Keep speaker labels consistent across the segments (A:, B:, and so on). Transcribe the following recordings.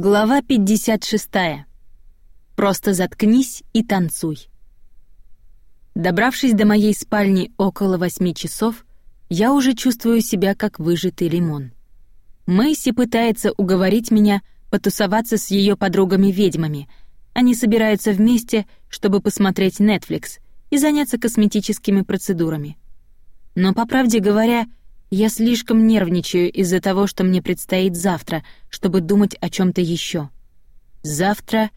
A: Глава 56. Просто заткнись и танцуй. Добравшись до моей спальни около восьми часов, я уже чувствую себя как выжатый лимон. Мэйси пытается уговорить меня потусоваться с ее подругами-ведьмами. Они собираются вместе, чтобы посмотреть Netflix и заняться косметическими процедурами. Но, по правде говоря, я слишком нервничаю из-за того, что мне предстоит завтра, чтобы думать о чем то еще. Завтра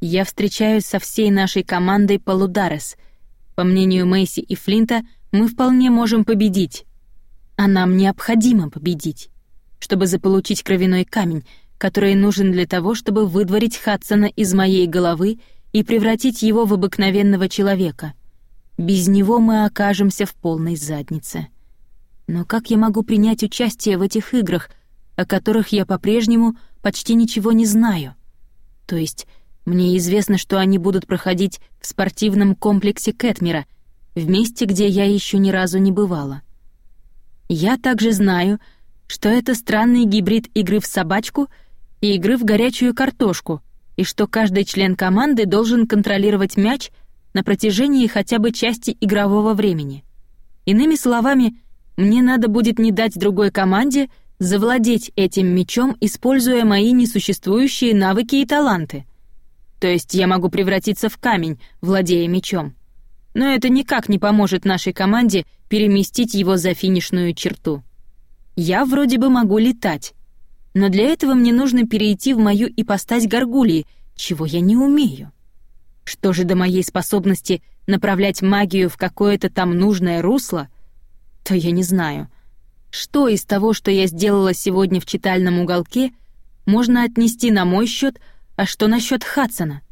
A: я встречаюсь со всей нашей командой Полударес. По мнению Мэйси и Флинта, мы вполне можем победить. А нам необходимо победить, чтобы заполучить кровяной камень, который нужен для того, чтобы выдворить Хадсона из моей головы и превратить его в обыкновенного человека. Без него мы окажемся в полной заднице. Но как я могу принять участие в этих играх, о которых я по-прежнему почти ничего не знаю? То есть мне известно, что они будут проходить в спортивном комплексе Кэтмера, в месте, где я еще ни разу не бывала. Я также знаю, что это странный гибрид игры в собачку и игры в горячую картошку, и что каждый член команды должен контролировать мяч на протяжении хотя бы части игрового времени. Иными словами, мне надо будет не дать другой команде завладеть этим мечом, используя мои несуществующие навыки и таланты. То есть я могу превратиться в камень, владея мечом. Но это никак не поможет нашей команде переместить его за финишную черту. Я вроде бы могу летать, но для этого мне нужно перейти в мою ипостась горгульи, чего я не умею. Что же до моей способности направлять магию в какое-то там нужное русло — то я не знаю. Что из того, что я сделала сегодня в читальном уголке, можно отнести на мой счет, а что насчет Хадсона?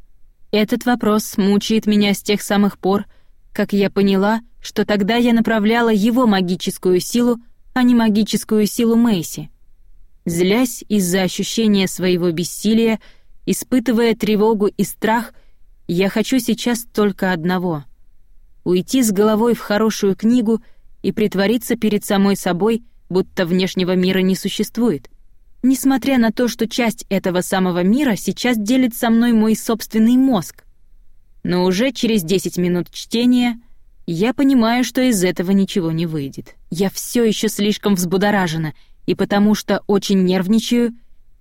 A: Этот вопрос мучает меня с тех самых пор, как я поняла, что тогда я направляла его магическую силу, а не магическую силу Мэйси. Злясь из-за ощущения своего бессилия, испытывая тревогу и страх, я хочу сейчас только одного — уйти с головой в хорошую книгу — и притвориться перед самой собой, будто внешнего мира не существует. Несмотря на то, что часть этого самого мира сейчас делит со мной мой собственный мозг. Но уже через 10 минут чтения я понимаю, что из этого ничего не выйдет. Я все еще слишком взбудоражена, и потому что очень нервничаю,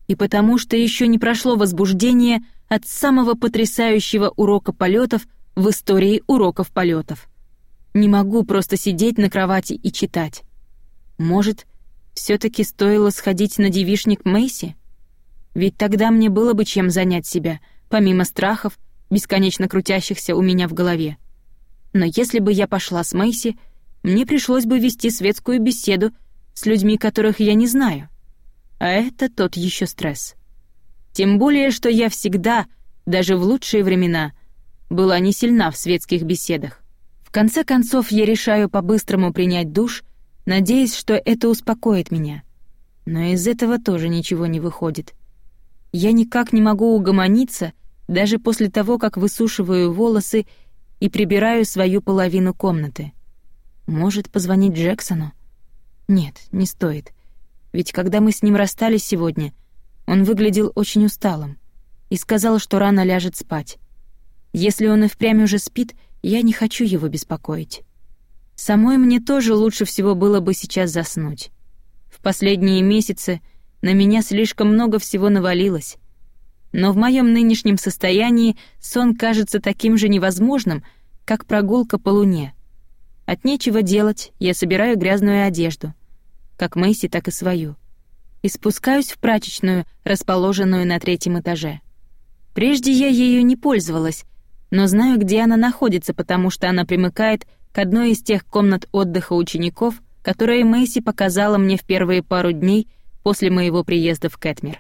A: и потому что еще не прошло возбуждение от самого потрясающего урока полетов в истории уроков полетов. Не могу просто сидеть на кровати и читать. Может, все таки стоило сходить на девишник Мэйси? Ведь тогда мне было бы чем занять себя, помимо страхов, бесконечно крутящихся у меня в голове. Но если бы я пошла с Мэйси, мне пришлось бы вести светскую беседу с людьми, которых я не знаю. А это тот еще стресс. Тем более, что я всегда, даже в лучшие времена, была не сильна в светских беседах конце концов, я решаю по-быстрому принять душ, надеясь, что это успокоит меня. Но из этого тоже ничего не выходит. Я никак не могу угомониться, даже после того, как высушиваю волосы и прибираю свою половину комнаты. Может, позвонить Джексону? Нет, не стоит. Ведь когда мы с ним расстались сегодня, он выглядел очень усталым и сказал, что рано ляжет спать. Если он и впрямь уже спит — я не хочу его беспокоить. Самой мне тоже лучше всего было бы сейчас заснуть. В последние месяцы на меня слишком много всего навалилось. Но в моем нынешнем состоянии сон кажется таким же невозможным, как прогулка по луне. От нечего делать я собираю грязную одежду, как Мэйси, так и свою, и спускаюсь в прачечную, расположенную на третьем этаже. Прежде я ею не пользовалась, но знаю, где она находится, потому что она примыкает к одной из тех комнат отдыха учеников, которые Мэйси показала мне в первые пару дней после моего приезда в Кэтмир.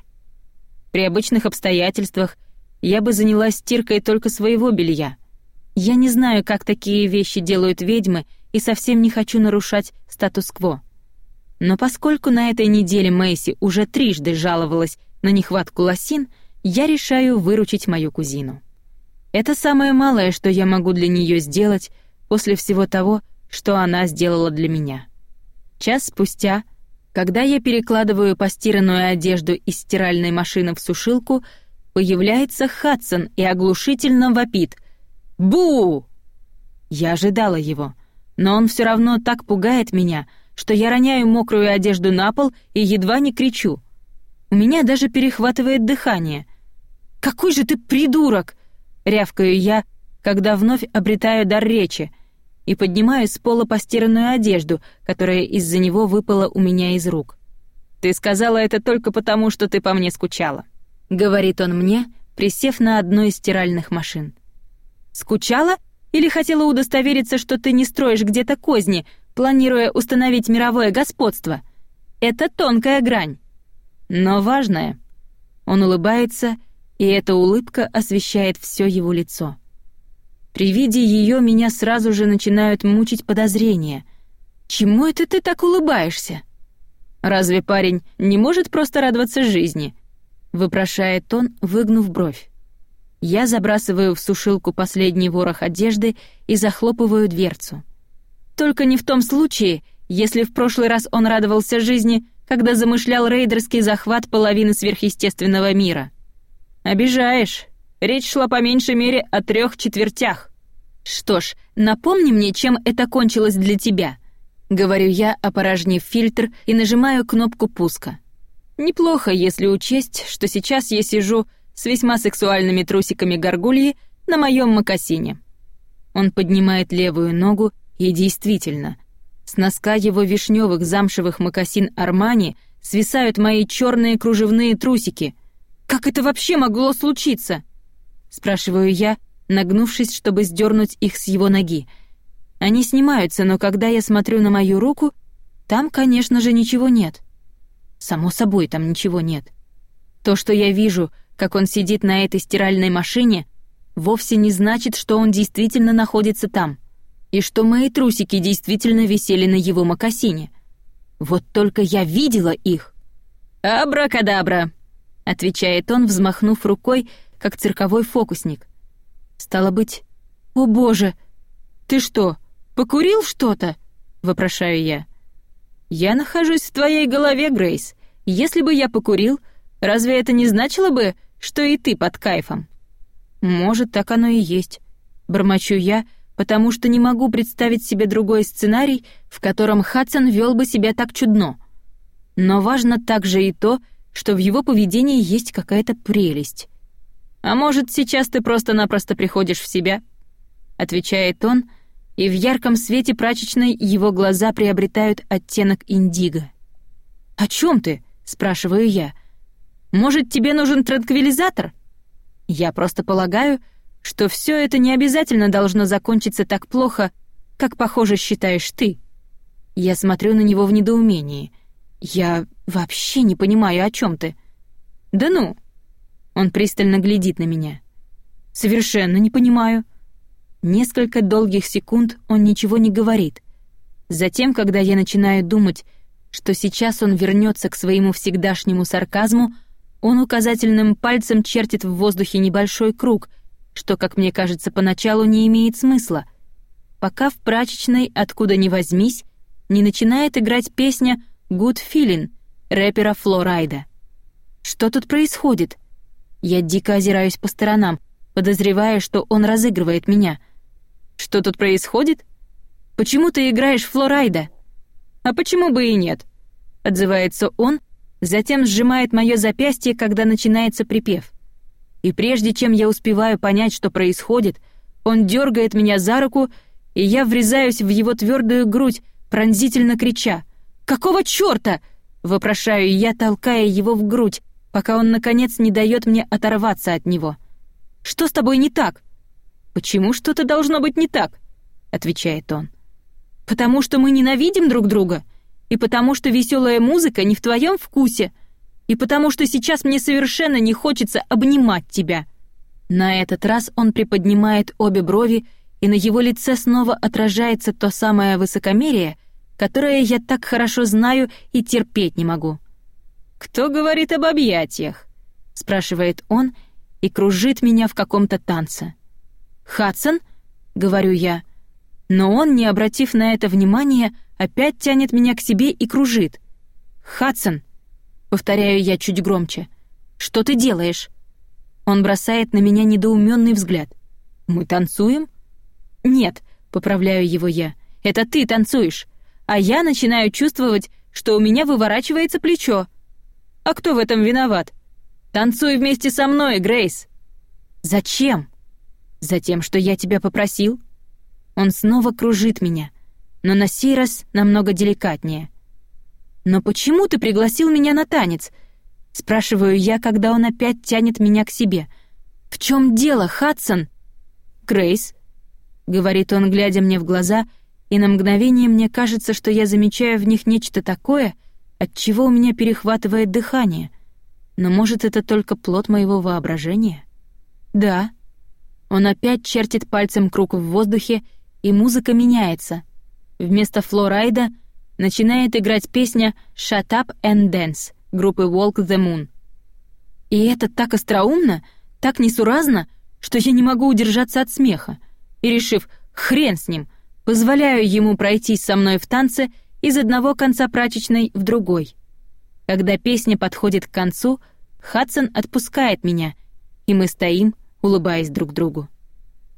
A: При обычных обстоятельствах я бы занялась стиркой только своего белья. Я не знаю, как такие вещи делают ведьмы, и совсем не хочу нарушать статус-кво. Но поскольку на этой неделе Мэйси уже трижды жаловалась на нехватку лосин, я решаю выручить мою кузину. Это самое малое, что я могу для нее сделать после всего того, что она сделала для меня. Час спустя Когда я перекладываю постиранную одежду из стиральной машины в сушилку, появляется Хадсон и оглушительно вопит. «Бу!» Я ожидала его, но он все равно так пугает меня, что я роняю мокрую одежду на пол и едва не кричу. У меня даже перехватывает дыхание. «Какой же ты придурок!» — рявкаю я, когда вновь обретаю дар речи и поднимаю с пола постиранную одежду, которая из-за него выпала у меня из рук. «Ты сказала это только потому, что ты по мне скучала», — говорит он мне, присев на одну из стиральных машин. «Скучала или хотела удостовериться, что ты не строишь где-то козни, планируя установить мировое господство? Это тонкая грань. Но важная». Он улыбается, и эта улыбка освещает все его лицо. При виде ее меня сразу же начинают мучить подозрения. Чему это ты так улыбаешься? Разве парень не может просто радоваться жизни? вопрошает он, выгнув бровь. Я забрасываю в сушилку последний ворох одежды и захлопываю дверцу. Только не в том случае, если в прошлый раз он радовался жизни, когда замышлял рейдерский захват половины сверхъестественного мира. Обижаешь. Речь шла по меньшей мере о трех четвертях. Что ж, напомни мне, чем это кончилось для тебя. Говорю я, опорожнив фильтр и нажимаю кнопку пуска. Неплохо, если учесть, что сейчас я сижу с весьма сексуальными трусиками горгульи на моем мокасине. Он поднимает левую ногу, и действительно, с носка его вишневых замшевых мокасин Армани свисают мои черные кружевные трусики — как это вообще могло случиться? Спрашиваю я, нагнувшись, чтобы сдернуть их с его ноги. Они снимаются, но когда я смотрю на мою руку, там, конечно же, ничего нет. Само собой, там ничего нет. То, что я вижу, как он сидит на этой стиральной машине, вовсе не значит, что он действительно находится там, и что мои трусики действительно висели на его мокасине. Вот только я видела их. «Абракадабра!» — отвечает он, взмахнув рукой, как цирковой фокусник. «Стало быть...» «О боже! Ты что, покурил что-то?» — вопрошаю я. «Я нахожусь в твоей голове, Грейс. Если бы я покурил, разве это не значило бы, что и ты под кайфом?» «Может, так оно и есть», — бормочу я, потому что не могу представить себе другой сценарий, в котором Хадсон вел бы себя так чудно. Но важно также и то, что в его поведении есть какая-то прелесть. «А может, сейчас ты просто-напросто приходишь в себя?» Отвечает он, и в ярком свете прачечной его глаза приобретают оттенок индиго. «О чем ты?» — спрашиваю я. «Может, тебе нужен транквилизатор?» Я просто полагаю, что все это не обязательно должно закончиться так плохо, как, похоже, считаешь ты. Я смотрю на него в недоумении — «Я вообще не понимаю, о чем ты». «Да ну!» Он пристально глядит на меня. «Совершенно не понимаю». Несколько долгих секунд он ничего не говорит. Затем, когда я начинаю думать, что сейчас он вернется к своему всегдашнему сарказму, он указательным пальцем чертит в воздухе небольшой круг, что, как мне кажется, поначалу не имеет смысла, пока в прачечной, откуда ни возьмись, не начинает играть песня Good Feeling рэпера Флорайда. Что тут происходит? Я дико озираюсь по сторонам, подозревая, что он разыгрывает меня. Что тут происходит? Почему ты играешь Флорайда? А почему бы и нет? Отзывается он, затем сжимает мое запястье, когда начинается припев. И прежде чем я успеваю понять, что происходит, он дергает меня за руку, и я врезаюсь в его твердую грудь, пронзительно крича — «Какого чёрта?» — вопрошаю я, толкая его в грудь, пока он, наконец, не дает мне оторваться от него. «Что с тобой не так?» «Почему что-то должно быть не так?» — отвечает он. «Потому что мы ненавидим друг друга, и потому что веселая музыка не в твоем вкусе, и потому что сейчас мне совершенно не хочется обнимать тебя». На этот раз он приподнимает обе брови, и на его лице снова отражается то самое высокомерие, которое я так хорошо знаю и терпеть не могу. «Кто говорит об объятиях?» — спрашивает он и кружит меня в каком-то танце. «Хадсон?» — говорю я. Но он, не обратив на это внимания, опять тянет меня к себе и кружит. «Хадсон!» — повторяю я чуть громче. «Что ты делаешь?» Он бросает на меня недоуменный взгляд. «Мы танцуем?» «Нет», — поправляю его я, — «это ты танцуешь, а я начинаю чувствовать, что у меня выворачивается плечо. А кто в этом виноват? Танцуй вместе со мной, Грейс!» «Зачем?» «Затем, что я тебя попросил». Он снова кружит меня, но на сей раз намного деликатнее. «Но почему ты пригласил меня на танец?» Спрашиваю я, когда он опять тянет меня к себе. «В чем дело, Хадсон?» «Грейс», — говорит он, глядя мне в глаза, и на мгновение мне кажется, что я замечаю в них нечто такое, от чего у меня перехватывает дыхание. Но может, это только плод моего воображения? «Да». Он опять чертит пальцем круг в воздухе, и музыка меняется. Вместо флорайда начинает играть песня «Shut Up and Dance», группы Walk the Moon. И это так остроумно, так несуразно, что я не могу удержаться от смеха. И решив, хрен с ним, позволяю ему пройти со мной в танце из одного конца прачечной в другой. Когда песня подходит к концу, Хадсон отпускает меня, и мы стоим, улыбаясь друг другу.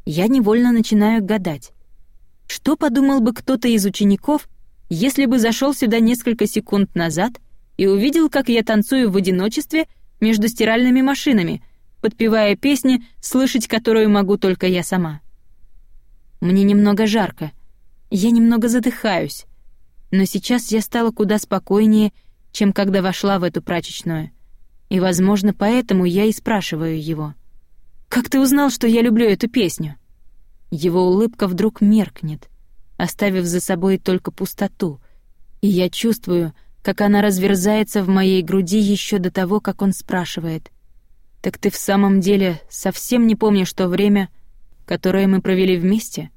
A: Я невольно начинаю гадать. Что подумал бы кто-то из учеников, если бы зашел сюда несколько секунд назад и увидел, как я танцую в одиночестве между стиральными машинами, подпевая песни, слышать которую могу только я сама. Мне немного жарко, я немного задыхаюсь, но сейчас я стала куда спокойнее, чем когда вошла в эту прачечную. И, возможно, поэтому я и спрашиваю его. «Как ты узнал, что я люблю эту песню?» Его улыбка вдруг меркнет, оставив за собой только пустоту, и я чувствую, как она разверзается в моей груди еще до того, как он спрашивает. «Так ты в самом деле совсем не помнишь то время, которое мы провели вместе?»